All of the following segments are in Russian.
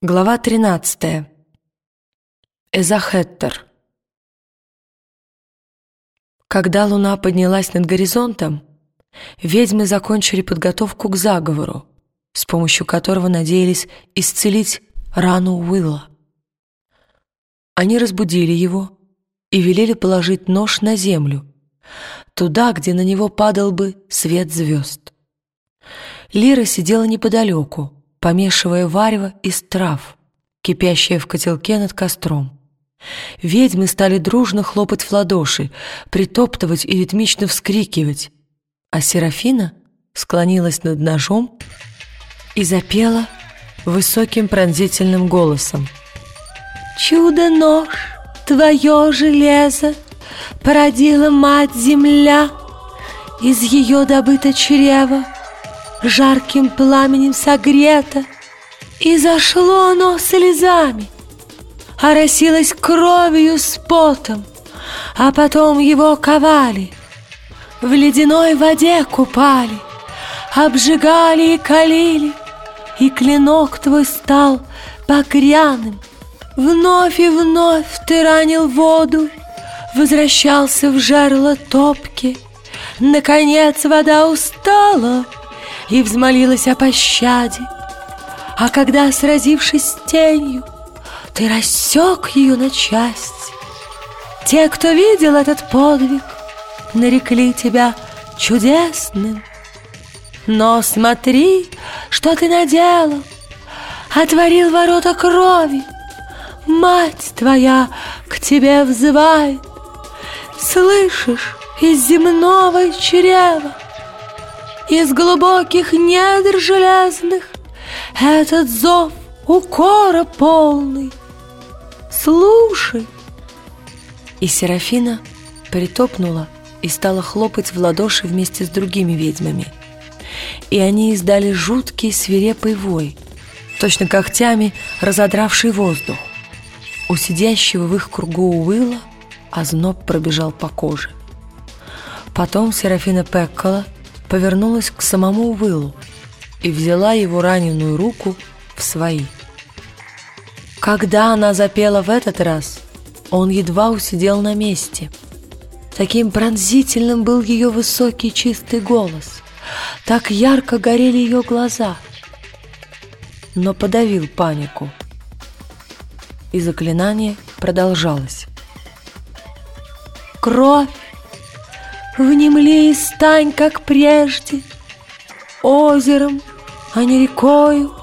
Глава 13. Эзахеттер. Когда луна поднялась над горизонтом, ведьмы закончили подготовку к заговору, с помощью которого надеялись исцелить рану Уилла. Они разбудили его и велели положить нож на землю, туда, где на него падал бы свет звезд. Лира сидела неподалеку, помешивая варево из трав, кипящее в котелке над костром. Ведьмы стали дружно хлопать в ладоши, притоптывать и ритмично вскрикивать, а Серафина склонилась над ножом и запела высоким пронзительным голосом. «Чудо-нож, твое железо, породила мать-земля, из ее добыто чрево, жарким пламенем согрето, И зашло оно слезами, оросилось кровью с потом, А потом его ковали, в ледяной воде купали, Обжигали и калили, и клинок твой стал багряным. Вновь и вновь ты ранил воду, Возвращался в жерло топки, Наконец вода устала — и взмолилась о пощаде. А когда, сразившись с тенью, ты рассек ее на части, те, кто видел этот подвиг, нарекли тебя чудесным. Но смотри, что ты наделал, отворил ворота крови, мать твоя к тебе взывает, слышишь из земного чрева из глубоких недр железных Этот зов укора полный. Слушай!» И Серафина притопнула и стала хлопать в ладоши вместе с другими ведьмами. И они издали жуткий свирепый вой, точно когтями разодравший воздух. У сидящего в их кругу Уилла озноб пробежал по коже. Потом Серафина Пеккола – повернулась к самому Уиллу и взяла его раненую руку в свои. Когда она запела в этот раз, он едва усидел на месте. Таким пронзительным был ее высокий чистый голос, так ярко горели ее глаза, но подавил панику. И заклинание продолжалось. «Кровь! Внемли и стань, как прежде, Озером, а не рекою.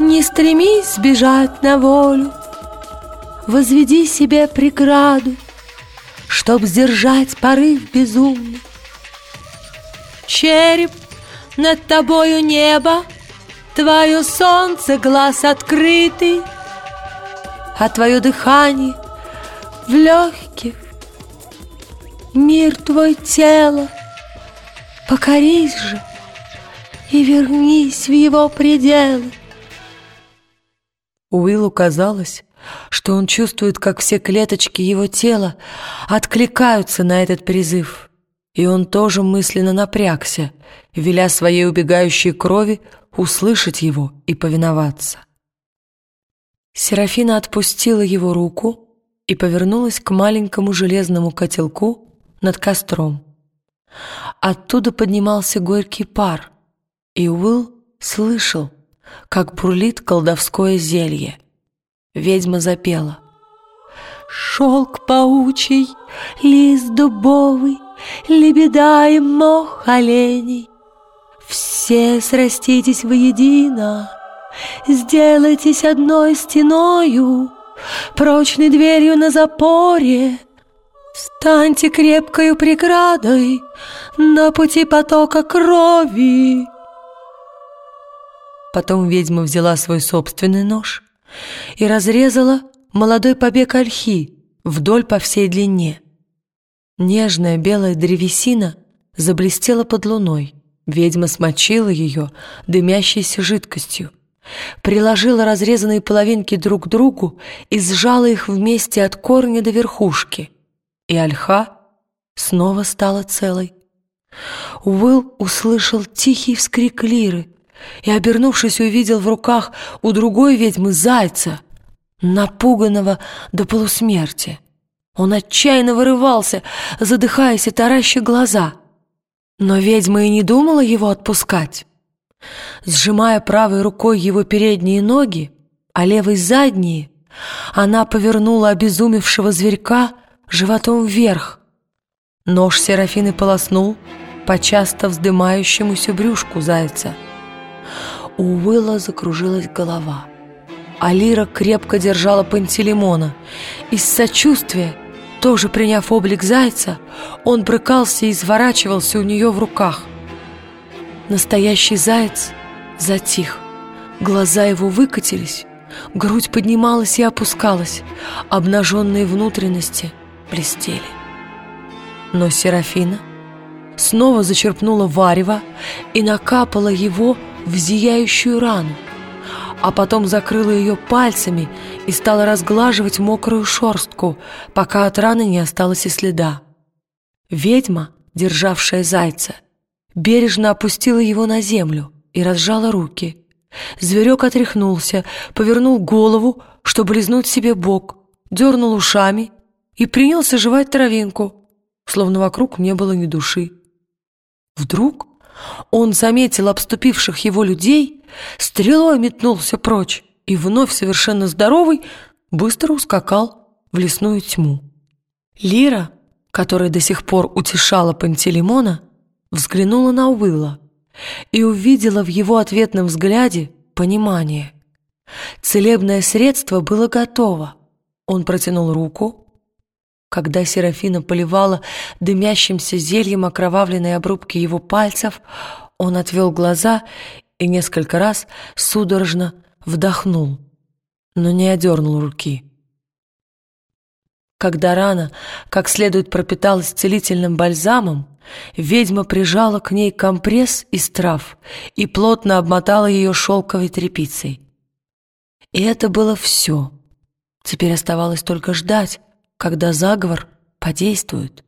Не стремись сбежать на волю, Возведи себе преграду, Чтоб сдержать порыв безумный. Череп над тобою небо, Твое солнце глаз открытый, А твое дыхание в легких мир твой тело. Покорись же и вернись в его пределы. Уиллу казалось, что он чувствует, как все клеточки его тела откликаются на этот призыв, и он тоже мысленно напрягся, веля своей убегающей крови услышать его и повиноваться. Серафина отпустила его руку и повернулась к маленькому железному котелку, над костром. Оттуда поднимался горький пар, и Уилл слышал, как бурлит колдовское зелье. Ведьма запела. Шелк паучий, лист дубовый, Лебеда и мох оленей. Все сраститесь воедино, Сделайтесь одной стеною, Прочной дверью на запоре, Станьте крепкою преградой на пути потока крови. Потом ведьма взяла свой собственный нож и разрезала молодой побег ольхи вдоль по всей длине. Нежная белая древесина заблестела под луной. Ведьма смочила ее дымящейся жидкостью, приложила разрезанные половинки друг к другу и сжала их вместе от корня до верхушки — и ольха снова стала целой. Уилл услышал тихий вскрик Лиры, и, обернувшись, увидел в руках у другой ведьмы зайца, напуганного до полусмерти. Он отчаянно вырывался, задыхаясь и тараща глаза. Но ведьма и не думала его отпускать. Сжимая правой рукой его передние ноги, а левой задние, она повернула обезумевшего зверька животом вверх. Нож Серафины полоснул по часто вздымающемуся брюшку зайца. У Уилла закружилась голова. Алира крепко держала Пантелеймона. Из сочувствия тоже приняв облик зайца, он брыкался и изворачивался у нее в руках. Настоящий заяц затих. Глаза его выкатились, грудь поднималась и опускалась, обнаженные внутренности блестели. Но Серафина снова зачерпнула варево и накапала его в зияющую рану а потом закрыла ее пальцами и стала разглаживать мокрую шорстку, пока от раны не осталось и следа. Ведьма, державшая зайца, бережно опустила его на землю и разжала руки. Зверек отряхнулся, повернул голову, чтобы лизнуть себе бок, дернул ушами и принялся жевать травинку, словно вокруг не было ни души. Вдруг он заметил обступивших его людей, стрелой метнулся прочь и вновь совершенно здоровый быстро ускакал в лесную тьму. Лира, которая до сих пор утешала Пантелеймона, взглянула на Уилла и увидела в его ответном взгляде понимание. Целебное средство было готово. Он протянул руку, когда Серафина поливала дымящимся зельем окровавленные обрубки его пальцев, он отвел глаза и несколько раз судорожно вдохнул, но не одернул руки. Когда рана как следует пропиталась целительным бальзамом, ведьма прижала к ней компресс из трав и плотно обмотала ее шелковой тряпицей. И это было все. Теперь оставалось только ждать, когда заговор подействует.